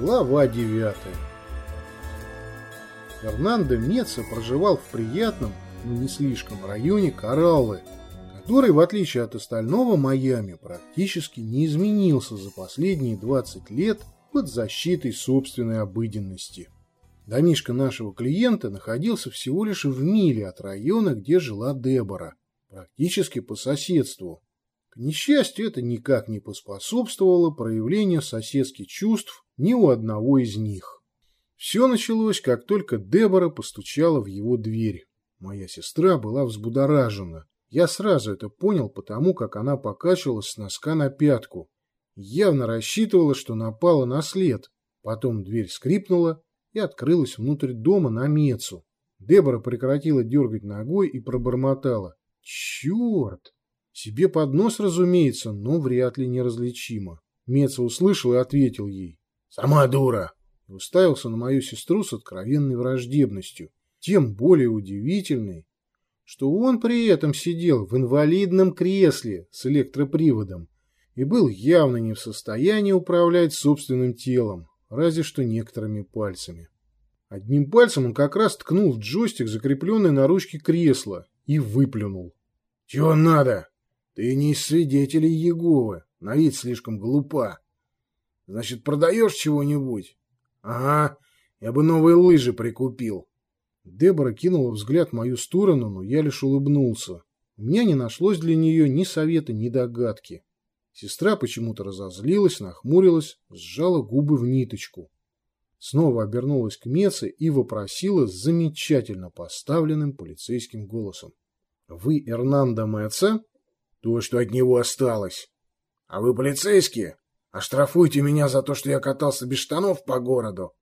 Глава 9 Фернандо Меца проживал в приятном, но не слишком районе Кораллы, который, в отличие от остального Майами, практически не изменился за последние 20 лет под защитой собственной обыденности. Домишко нашего клиента находился всего лишь в миле от района, где жила Дебора, практически по соседству. К несчастью, это никак не поспособствовало проявлению соседских чувств ни у одного из них. Все началось, как только Дебора постучала в его дверь. Моя сестра была взбудоражена. Я сразу это понял, потому как она покачивалась с носка на пятку. Явно рассчитывала, что напала на след. Потом дверь скрипнула и открылась внутрь дома на Мецу. Дебора прекратила дергать ногой и пробормотала. «Черт!» Себе под нос, разумеется, но вряд ли неразличимо. Меца услышал и ответил ей. «Сама дура!» И уставился на мою сестру с откровенной враждебностью. Тем более удивительной, что он при этом сидел в инвалидном кресле с электроприводом и был явно не в состоянии управлять собственным телом, разве что некоторыми пальцами. Одним пальцем он как раз ткнул в джойстик, закрепленный на ручке кресла, и выплюнул. «Чего надо?» Ты не из свидетелей Еговы, на вид слишком глупа. Значит, продаешь чего-нибудь? Ага, я бы новые лыжи прикупил. Дебора кинула взгляд в мою сторону, но я лишь улыбнулся. У меня не нашлось для нее ни совета, ни догадки. Сестра почему-то разозлилась, нахмурилась, сжала губы в ниточку. Снова обернулась к Меце и вопросила с замечательно поставленным полицейским голосом. — Вы Эрнандо Меце? То, что от него осталось. А вы полицейские? Оштрафуйте меня за то, что я катался без штанов по городу.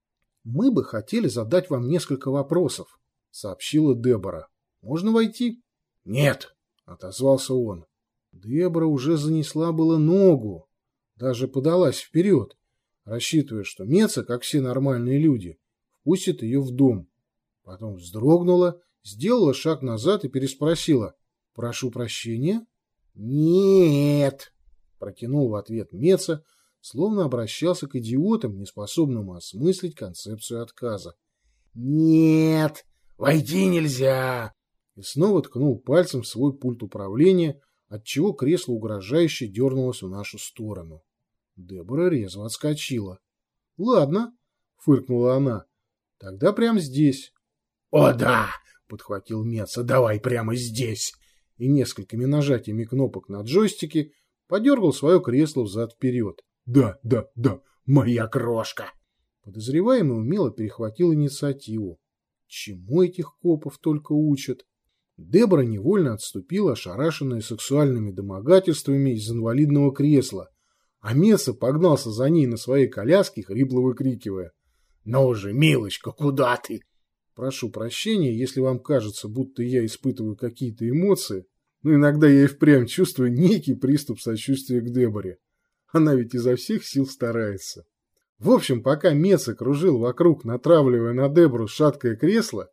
Мы бы хотели задать вам несколько вопросов, сообщила Дебора. Можно войти? Нет, отозвался он. Дебора уже занесла было ногу, даже подалась вперед, рассчитывая, что Меца, как все нормальные люди, впустит ее в дом. Потом вздрогнула, сделала шаг назад и переспросила. «Прошу прощения?» «Нет!» — протянул в ответ Меца, словно обращался к идиотам, неспособным осмыслить концепцию отказа. «Нет! Войти нельзя!» И снова ткнул пальцем в свой пульт управления, отчего кресло угрожающе дернулось в нашу сторону. Дебора резво отскочила. «Ладно», — фыркнула она, — «тогда прямо здесь». «О да!» — подхватил Меца, — «давай прямо здесь!» и несколькими нажатиями кнопок на джойстике подергал свое кресло взад-вперед. «Да, да, да, моя крошка!» Подозреваемый умело перехватил инициативу. Чему этих копов только учат? Дебора невольно отступила, ошарашенная сексуальными домогательствами из инвалидного кресла, а Месса погнался за ней на своей коляске, хрипло выкрикивая. «Ну же, милочка, куда ты? Прошу прощения, если вам кажется, будто я испытываю какие-то эмоции, но иногда я и впрямь чувствую некий приступ сочувствия к Деборе. Она ведь изо всех сил старается. В общем, пока Меца кружил вокруг, натравливая на Дебору шаткое кресло,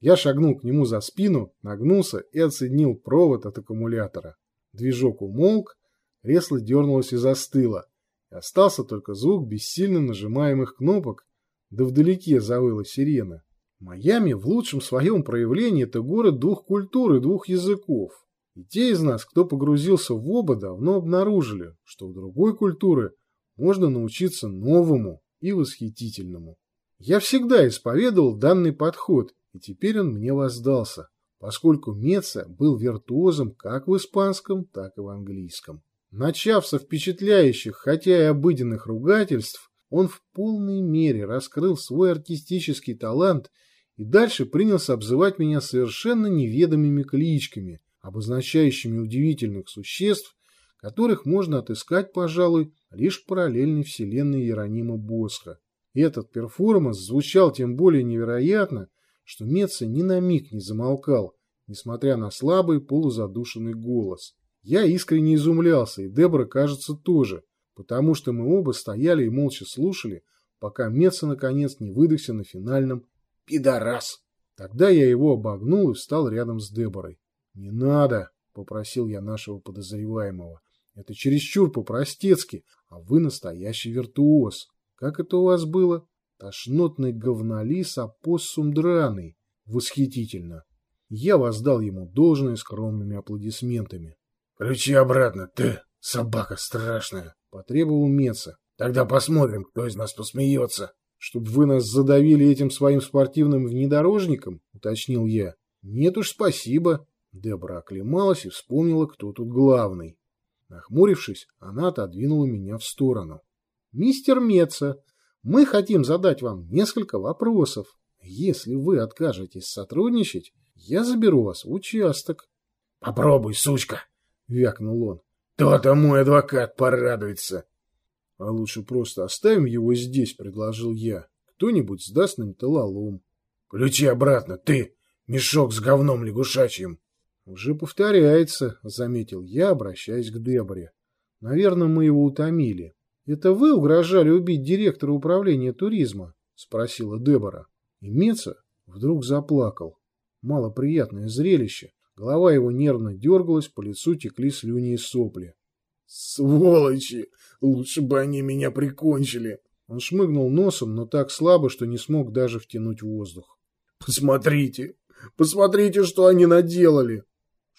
я шагнул к нему за спину, нагнулся и отсоединил провод от аккумулятора. Движок умолк, кресло дернулось и застыло, и остался только звук бессильно нажимаемых кнопок, да вдалеке завыла сирена. Майами в лучшем своем проявлении это город двух культур и двух языков. И те из нас, кто погрузился в оба, давно обнаружили, что у другой культуры можно научиться новому и восхитительному. Я всегда исповедовал данный подход, и теперь он мне воздался, поскольку Меца был виртуозом как в испанском, так и в английском. Начав со впечатляющих, хотя и обыденных ругательств, он в полной мере раскрыл свой артистический талант – и дальше принялся обзывать меня совершенно неведомыми кличками, обозначающими удивительных существ, которых можно отыскать, пожалуй, лишь в параллельной вселенной Иеронима Босха. Этот перформанс звучал тем более невероятно, что Меца ни на миг не замолкал, несмотря на слабый полузадушенный голос. Я искренне изумлялся, и Дебора, кажется, тоже, потому что мы оба стояли и молча слушали, пока Меца наконец не выдохся на финальном «Пидорас!». Тогда я его обогнул и встал рядом с Деборой. «Не надо!» — попросил я нашего подозреваемого. «Это чересчур по-простецки, а вы настоящий виртуоз. Как это у вас было? Тошнотный говнолис опоссум драный. Восхитительно!» Я воздал ему должное скромными аплодисментами. «Ключи обратно, ты, собака страшная!» — потребовал Меца. «Тогда посмотрим, кто из нас посмеется». «Чтобы вы нас задавили этим своим спортивным внедорожником?» — уточнил я. «Нет уж, спасибо». Дебра оклемалась и вспомнила, кто тут главный. Нахмурившись, она отодвинула меня в сторону. «Мистер Меца, мы хотим задать вам несколько вопросов. Если вы откажетесь сотрудничать, я заберу вас в участок». «Попробуй, сучка!» — вякнул он. «То-то мой адвокат порадуется!» «А лучше просто оставим его здесь», — предложил я. «Кто-нибудь сдаст нам талалом». «Ключи обратно, ты, мешок с говном лягушачьим!» «Уже повторяется», — заметил я, обращаясь к Деборе. «Наверное, мы его утомили». «Это вы угрожали убить директора управления туризма?» — спросила Дебора. И Меца вдруг заплакал. Малоприятное зрелище. Голова его нервно дергалась, по лицу текли слюни и сопли. «Сволочи! Лучше бы они меня прикончили!» Он шмыгнул носом, но так слабо, что не смог даже втянуть воздух. «Посмотрите! Посмотрите, что они наделали!»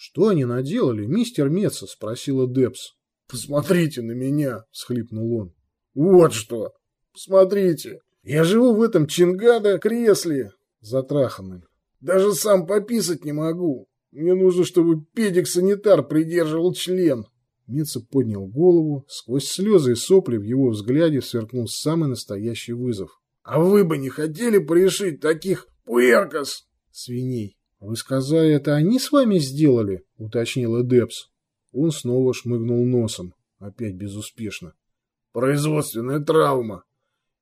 «Что они наделали, мистер Меца?» — спросила Депс. «Посмотрите на меня!» — схлипнул он. «Вот что! Посмотрите! Я живу в этом чингада-кресле, затраханном. Даже сам пописать не могу. Мне нужно, чтобы педик-санитар придерживал член. Меца поднял голову. Сквозь слезы и сопли в его взгляде сверкнул самый настоящий вызов. — А вы бы не хотели порешить таких пуэркос? Свиней. — Вы сказали, это они с вами сделали? — уточнила Депс. Он снова шмыгнул носом. Опять безуспешно. — Производственная травма.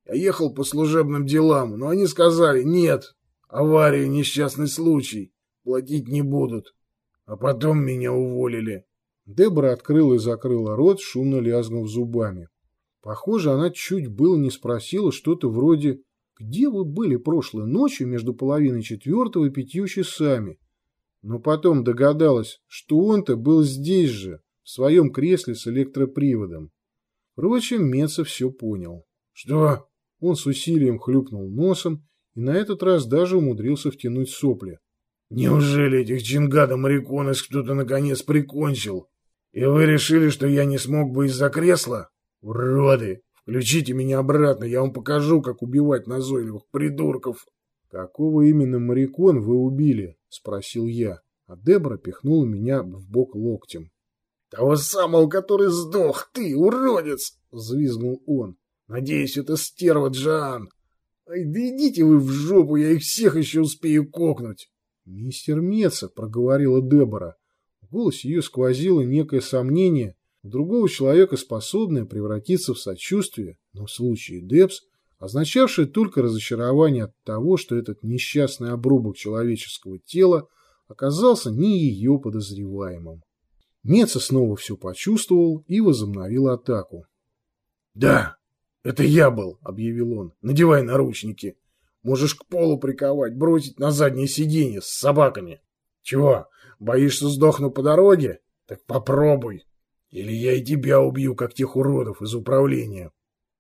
Я ехал по служебным делам, но они сказали, нет, авария, несчастный случай платить не будут. А потом меня уволили. Дебора открыла и закрыла рот, шумно лязгнув зубами. Похоже, она чуть было не спросила что-то вроде «Где вы были прошлой ночью между половиной четвертого и пятью часами?» Но потом догадалась, что он-то был здесь же, в своем кресле с электроприводом. Впрочем, Меца все понял. «Что?» Он с усилием хлюпнул носом и на этот раз даже умудрился втянуть сопли. Неужели этих чингада-мариконос кто-то наконец прикончил? И вы решили, что я не смог бы из-за кресла? Уроды! Включите меня обратно, я вам покажу, как убивать назойливых придурков. Какого именно марикон вы убили? Спросил я, а Дебра пихнула меня в бок локтем. Того самого, который сдох, ты, уродец! Взвизгнул он. Надеюсь, это стерва Джан. Ай, да идите вы в жопу, я их всех еще успею кокнуть. «Мистер Меца», — проговорила Дебора. В голосе ее сквозило некое сомнение, другого человека способное превратиться в сочувствие, но в случае Депс, означавшее только разочарование от того, что этот несчастный обрубок человеческого тела оказался не ее подозреваемым. Меца снова все почувствовал и возобновил атаку. «Да, это я был», — объявил он. «Надевай наручники». Можешь к полу приковать, бросить на заднее сиденье с собаками. Чего, боишься сдохну по дороге? Так попробуй. Или я и тебя убью, как тех уродов из управления.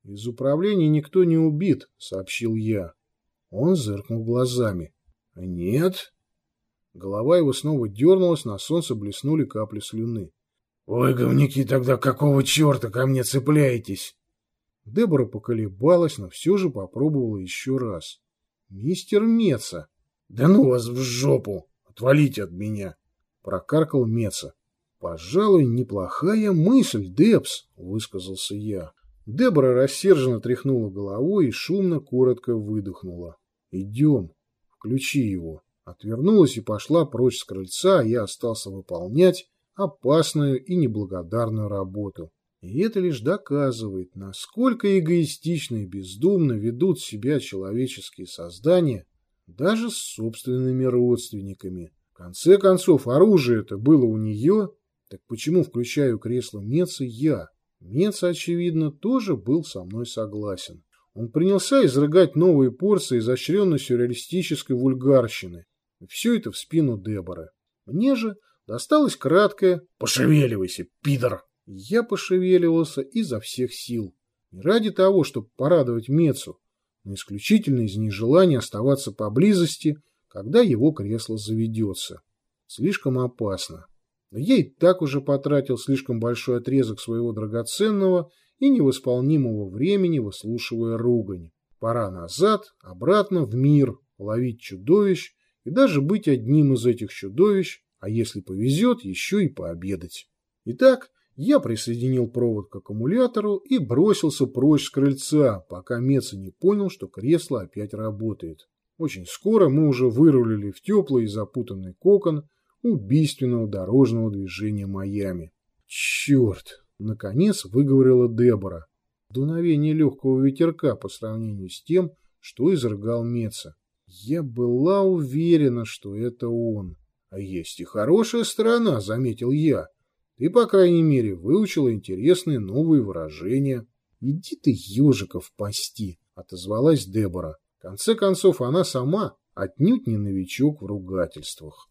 Из управления никто не убит, сообщил я. Он зыркнул глазами. Нет. Голова его снова дернулась, на солнце блеснули капли слюны. «Ой, говнюки, тогда какого черта ко мне цепляетесь?» Дебора поколебалась, но все же попробовала еще раз. «Мистер Меца!» «Да ну вас в жопу! Отвалите от меня!» — прокаркал Меца. «Пожалуй, неплохая мысль, Депс!» — высказался я. Дебора рассерженно тряхнула головой и шумно, коротко выдохнула. «Идем. Включи его». Отвернулась и пошла прочь с крыльца, а я остался выполнять опасную и неблагодарную работу. И это лишь доказывает, насколько эгоистично и бездумно ведут себя человеческие создания даже с собственными родственниками. В конце концов, оружие это было у нее, так почему включаю кресло Меца я? Меца, очевидно, тоже был со мной согласен. Он принялся изрыгать новые порции изощренно-сюрреалистической вульгарщины. И все это в спину Дебора. Мне же досталось краткое «Пошевеливайся, пидор!» Я пошевеливался изо всех сил. Не ради того, чтобы порадовать Мецу, но исключительно из нежелания оставаться поблизости, когда его кресло заведется. Слишком опасно. Но я так уже потратил слишком большой отрезок своего драгоценного и невосполнимого времени, выслушивая ругань. Пора назад, обратно в мир, ловить чудовищ и даже быть одним из этих чудовищ, а если повезет, еще и пообедать. Итак, я присоединил провод к аккумулятору и бросился прочь с крыльца, пока Меца не понял, что кресло опять работает. Очень скоро мы уже вырулили в теплый и запутанный кокон убийственного дорожного движения Майами. Черт! Наконец выговорила Дебора. Дуновение легкого ветерка по сравнению с тем, что изрыгал Меца. Я была уверена, что это он. А есть и хорошая сторона, заметил я. Ты, по крайней мере, выучила интересные новые выражения. Иди ты, ежиков, пасти, отозвалась Дебора. В конце концов, она сама отнюдь не новичок в ругательствах.